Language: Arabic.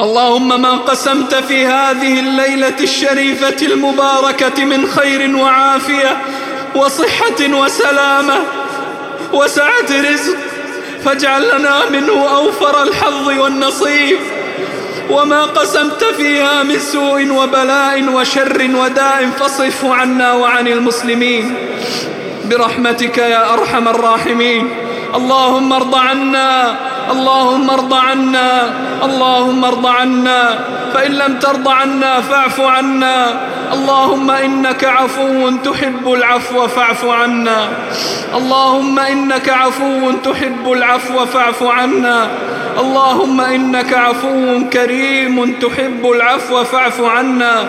اللهم ما قسمت في هذه الليلة الشريفة المباركة من خير وعافية وصحة وسلامة وسعة رزق. فاجعل لنا منه أوفر الحظ والنصيب. وما قسمت فيها من سوء وبلاء وشر وداء فاصرفه عنا وعن المسلمين. برحمتك يا أرحم الراحمين. اللهم ارض عنا اللهم ارض عنا اللهم ارض عنا فإن لم ترض عنا فاعف عنا. اللهم إنك عفو تحب العفو فاعف عنا. اللهم إنك عفو تحب العفو فاعف عنا. اللهم إنك عفو كريم تحب العفو فاعف عنا.